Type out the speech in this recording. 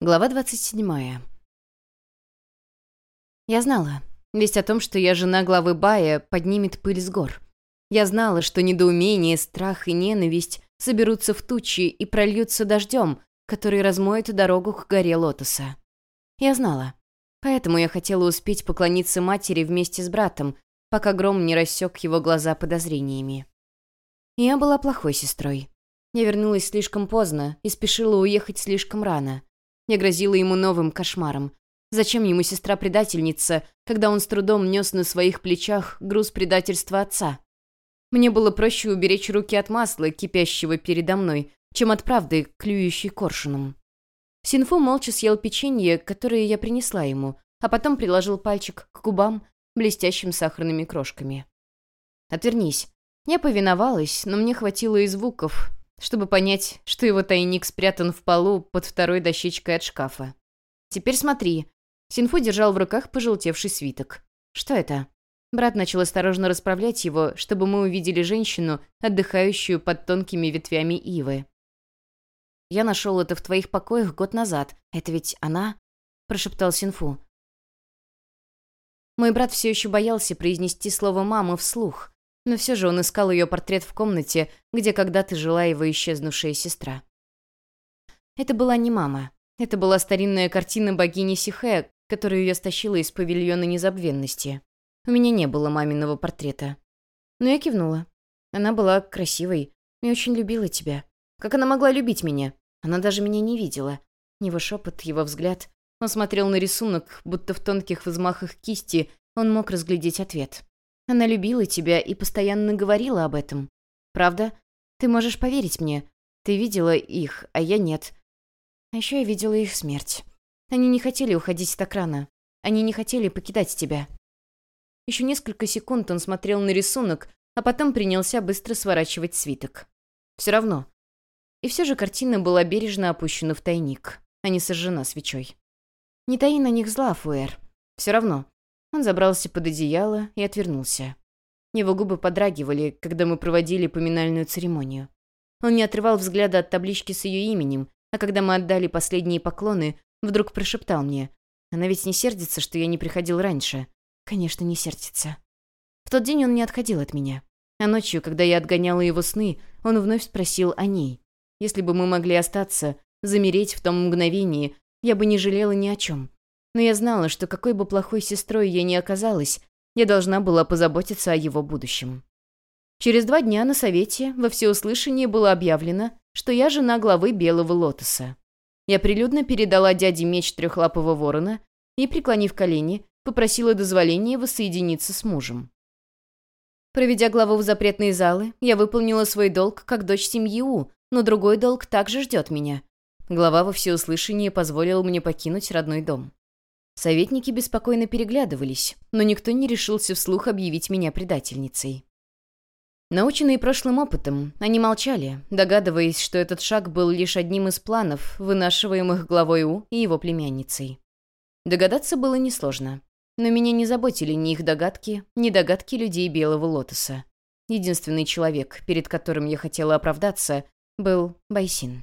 Глава 27. Я знала. Весть о том, что я жена главы Бая, поднимет пыль с гор. Я знала, что недоумение, страх и ненависть соберутся в тучи и прольются дождем, который размоет дорогу к горе Лотоса. Я знала. Поэтому я хотела успеть поклониться матери вместе с братом, пока гром не рассек его глаза подозрениями. Я была плохой сестрой. Я вернулась слишком поздно и спешила уехать слишком рано. Я грозила ему новым кошмаром. Зачем ему сестра-предательница, когда он с трудом нес на своих плечах груз предательства отца? Мне было проще уберечь руки от масла, кипящего передо мной, чем от правды, клюющей коршуном. Синфу молча съел печенье, которое я принесла ему, а потом приложил пальчик к губам, блестящим сахарными крошками. «Отвернись». Я повиновалась, но мне хватило и звуков, чтобы понять, что его тайник спрятан в полу под второй дощечкой от шкафа. «Теперь смотри». Синфу держал в руках пожелтевший свиток. «Что это?» Брат начал осторожно расправлять его, чтобы мы увидели женщину, отдыхающую под тонкими ветвями ивы. «Я нашел это в твоих покоях год назад. Это ведь она?» – прошептал Синфу. Мой брат все еще боялся произнести слово «мама» вслух, но все же он искал ее портрет в комнате, где когда-то жила его исчезнувшая сестра. Это была не мама. Это была старинная картина богини Сихе, которую я стащила из павильона незабвенности. У меня не было маминого портрета. Но я кивнула. Она была красивой и очень любила тебя. Как она могла любить меня? Она даже меня не видела. Его шепот, его взгляд. Он смотрел на рисунок, будто в тонких взмахах кисти он мог разглядеть ответ. Она любила тебя и постоянно говорила об этом. Правда? Ты можешь поверить мне. Ты видела их, а я нет. А еще я видела их смерть. Они не хотели уходить так рано. Они не хотели покидать тебя. Еще несколько секунд он смотрел на рисунок, а потом принялся быстро сворачивать свиток. Все равно. И все же картина была бережно опущена в тайник, а не сожжена свечой. Не таи на них зла, Фуэр. Все равно. Он забрался под одеяло и отвернулся. Его губы подрагивали, когда мы проводили поминальную церемонию. Он не отрывал взгляда от таблички с ее именем, а когда мы отдали последние поклоны, вдруг прошептал мне. «Она ведь не сердится, что я не приходил раньше?» «Конечно, не сердится». В тот день он не отходил от меня. А ночью, когда я отгоняла его сны, он вновь спросил о ней. Если бы мы могли остаться, замереть в том мгновении, я бы не жалела ни о чем но я знала, что какой бы плохой сестрой я ни оказалась, я должна была позаботиться о его будущем. Через два дня на совете во всеуслышание было объявлено, что я жена главы Белого Лотоса. Я прилюдно передала дяде меч трехлапого ворона и, преклонив колени, попросила дозволения воссоединиться с мужем. Проведя главу в запретные залы, я выполнила свой долг как дочь семьи У, но другой долг также ждет меня. Глава во всеуслышание позволил мне покинуть родной дом. Советники беспокойно переглядывались, но никто не решился вслух объявить меня предательницей. Наученные прошлым опытом, они молчали, догадываясь, что этот шаг был лишь одним из планов, вынашиваемых главой У и его племянницей. Догадаться было несложно, но меня не заботили ни их догадки, ни догадки людей Белого Лотоса. Единственный человек, перед которым я хотела оправдаться, был Байсин.